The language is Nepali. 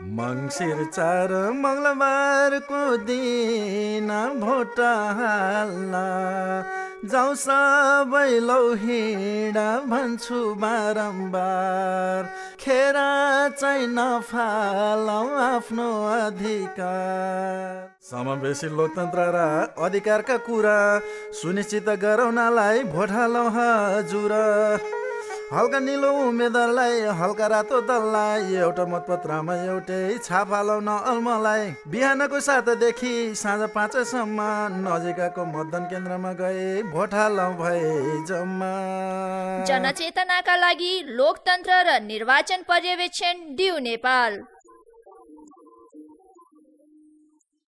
मङ्सिर चार मङ्गलबारको दिन भोट हाल्न जाउँ सबै लौ भन्छु बारम्बार। खेर चाहिँ नफालौँ आफ्नो अधिकार। समावेशी लोकतन्त्र र अधिकारका कुरा सुनिश्चित गराउनलाई भोट हालौँ हजुर। हल्का निलो उम्मेदवारलाई हल्का रातो दललाई एउटा मतपत्रमा एउटै छाप हालौँ अल्मलाई बिहानको सातदेखि साँझ पाँचसम्म नजिकको मतदान केन्द्रमा गए भोट हालौँ भए जम्मा। जनचेतनाका लागि लोकतन्त्र र निर्वाचन पर्यवेक्षण दिउ नेपाल।